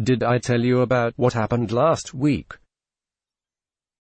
Did I tell you about what happened last week?